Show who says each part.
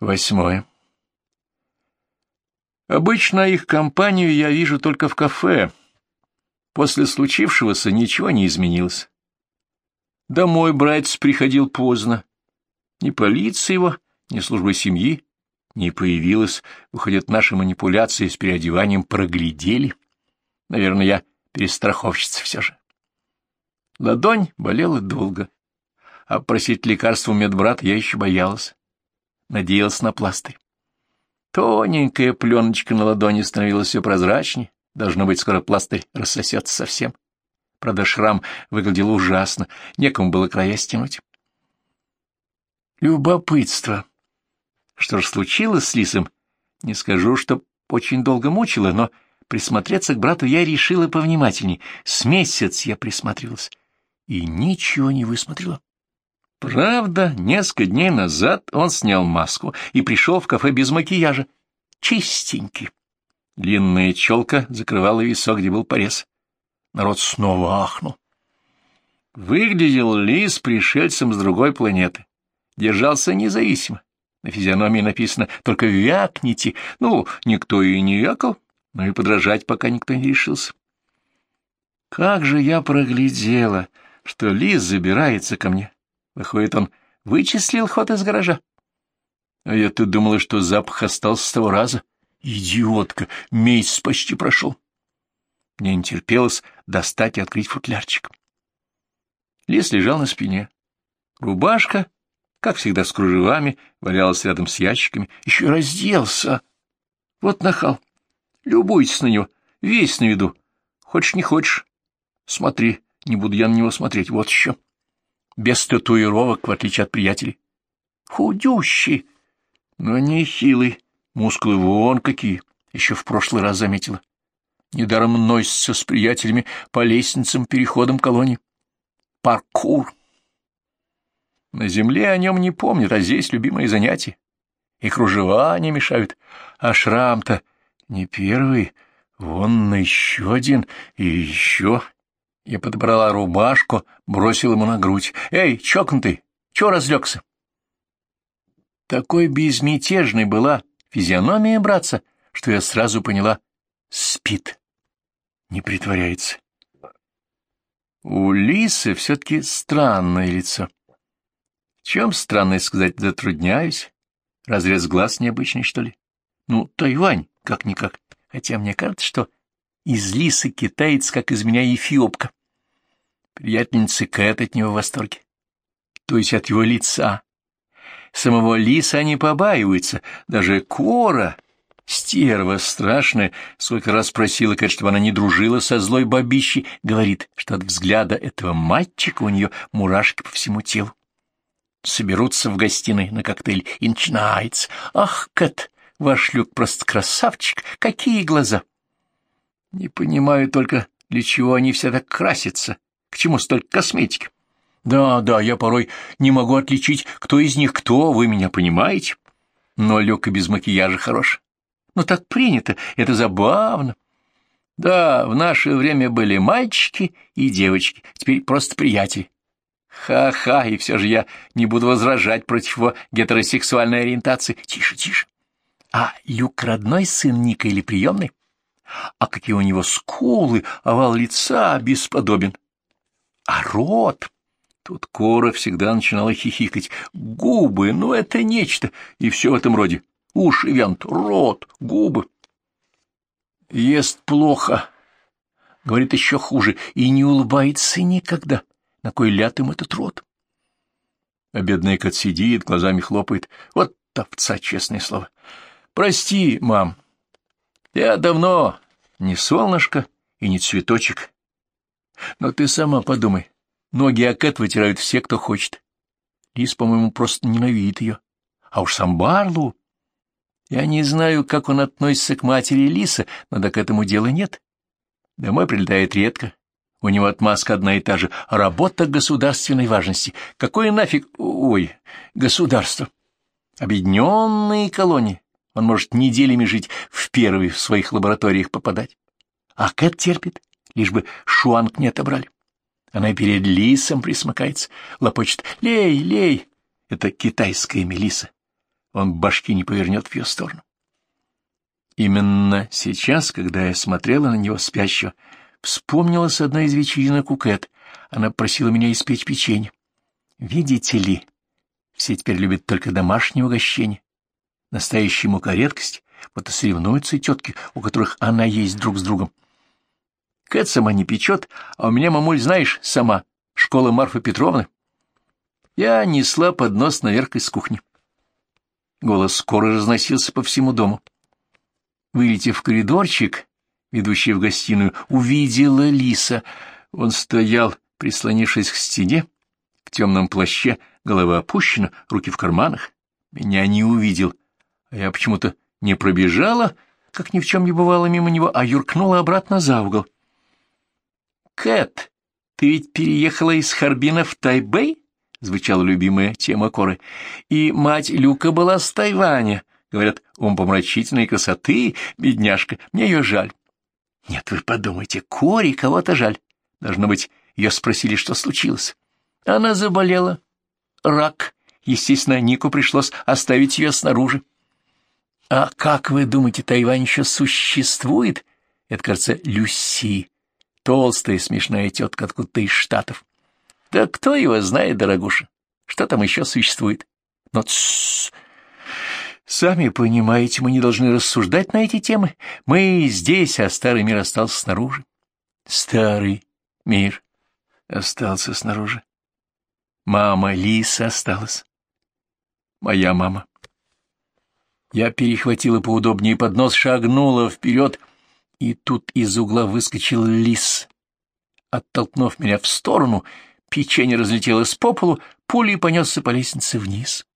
Speaker 1: Восьмое. Обычно их компанию я вижу только в кафе. После случившегося ничего не изменилось. Домой братец приходил поздно. Ни полиция его, ни служба семьи не появилась. Выходят, наши манипуляции с переодеванием проглядели. Наверное, я перестраховщица все же. Ладонь болела долго, а просить лекарства у медбрата я еще боялась. Надеялась на пластырь. Тоненькая пленочка на ладони становилась все прозрачнее. Должно быть, скоро пластырь рассосется совсем. Правда, шрам выглядел ужасно, некому было края стянуть. Любопытство. Что ж случилось с Лисом? Не скажу, что очень долго мучило, но присмотреться к брату я решила повнимательней. С месяц я присматривалась и ничего не высмотрела. Правда, несколько дней назад он снял маску и пришел в кафе без макияжа. Чистенький. Длинная челка закрывала висок, где был порез. Народ снова ахнул. Выглядел лис пришельцем с другой планеты. Держался независимо. На физиономии написано «Только вякните». Ну, никто и не вякал, но и подражать пока никто не решился. Как же я проглядела, что лис забирается ко мне. Выходит, он вычислил ход из гаража. А я-то думала, что запах остался с того раза. Идиотка, месяц почти прошел. Мне не терпелось достать и открыть футлярчик. Лис лежал на спине. Рубашка, как всегда с кружевами, валялась рядом с ящиками. Еще и разделся. Вот нахал. Любуйтесь на него, весь на виду. Хочешь, не хочешь. Смотри, не буду я на него смотреть. Вот еще без татуировок, в отличие от приятелей. Худющий, но не хилый, мускулы вон какие, еще в прошлый раз заметила. Недаром носится с приятелями по лестницам переходам колонии. Паркур. На земле о нем не помнят, а здесь любимое занятие. И кружева не мешают, а шрам-то не первый, вон еще один и еще... Я подобрала рубашку, бросил ему на грудь. «Эй, чокнутый, чё разлегся?» Такой безмятежной была физиономия братца, что я сразу поняла — спит, не притворяется. У Лисы все-таки странное лицо. Чем странное сказать, затрудняюсь? Разрез глаз необычный, что ли? Ну, Тайвань, как-никак. Хотя мне кажется, что из Лисы китаец, как из меня эфиопка. Приятельница Кэт от него в восторге. То есть от его лица. Самого лиса они побаиваются, даже Кора, стерва страшная, сколько раз просила Кэт, чтобы она не дружила со злой бабищей, говорит, что от взгляда этого мальчика у нее мурашки по всему телу. Соберутся в гостиной на коктейль, и начинается. «Ах, Кэт, ваш люк просто красавчик! Какие глаза!» Не понимаю только, для чего они все так красятся чему столько косметики? Да, да, я порой не могу отличить, кто из них кто, вы меня понимаете? Но Лёка без макияжа хорош. Но так принято, это забавно. Да, в наше время были мальчики и девочки, теперь просто приятели. Ха-ха, и все же я не буду возражать против его гетеросексуальной ориентации. Тише, тише. А Люк родной сын Ника или приемный? А какие у него скулы, овал лица бесподобен. А рот... Тут Кора всегда начинала хихикать. Губы, ну это нечто, и все в этом роде. Уши вянут, рот, губы. Ест плохо, говорит еще хуже, и не улыбается никогда. На кой ляд им этот рот? А бедная кот сидит, глазами хлопает. Вот овца, честное слово. Прости, мам, я давно не солнышко и не цветочек, но ты сама подумай. Ноги Акет вытирают все, кто хочет. Лис, по-моему, просто ненавидит ее. А уж сам Барлу... Я не знаю, как он относится к матери Лиса, но да к этому дела нет. Домой прилетает редко. У него отмазка одна и та же. Работа государственной важности. Какое нафиг... Ой, государство. Объединенные колонии. Он может неделями жить в первой в своих лабораториях попадать. А Кэт терпит лишь бы шуанг не отобрали. Она перед лисом присмыкается, лопочет «Лей, лей!» Это китайская мелиса. он башки не повернет в ее сторону. Именно сейчас, когда я смотрела на него спящего, вспомнилась одна из вечеринок у Кэт. Она просила меня испечь печенье. Видите ли, все теперь любят только домашнее угощение. Настоящая мука редкость, вот и соревнуются тетки, у которых она есть друг с другом. Кэт сама не печет, а у меня, мамуль, знаешь, сама, школа Марфы Петровны. Я несла поднос наверх из кухни. Голос скоро разносился по всему дому. Вылетев в коридорчик, ведущий в гостиную, увидела Лиса. Он стоял, прислонившись к стене, в темном плаще, голова опущена, руки в карманах. Меня не увидел, а я почему-то не пробежала, как ни в чем не бывало мимо него, а юркнула обратно за угол. «Кэт, ты ведь переехала из Харбина в Тайбэй?» — звучала любимая тема Коры. «И мать Люка была с Тайваня. Говорят, ум помрачительной красоты, бедняжка, мне ее жаль». «Нет, вы подумайте, Кори кого-то жаль. Должно быть, ее спросили, что случилось. Она заболела. Рак. Естественно, Нику пришлось оставить ее снаружи. А как вы думаете, Тайвань еще существует? Это, кажется, Люси. Толстая смешная тетка откуда-то из Штатов. Да кто его знает, дорогуша? Что там еще существует? Но тссс! Сами понимаете, мы не должны рассуждать на эти темы. Мы здесь, а старый мир остался снаружи. Старый мир остался снаружи. Мама Лиса осталась. Моя мама. Я перехватила поудобнее поднос, шагнула вперед, и тут из угла выскочил лис. Оттолкнув меня в сторону, печенье разлетелось по полу, пулей понесся по лестнице вниз.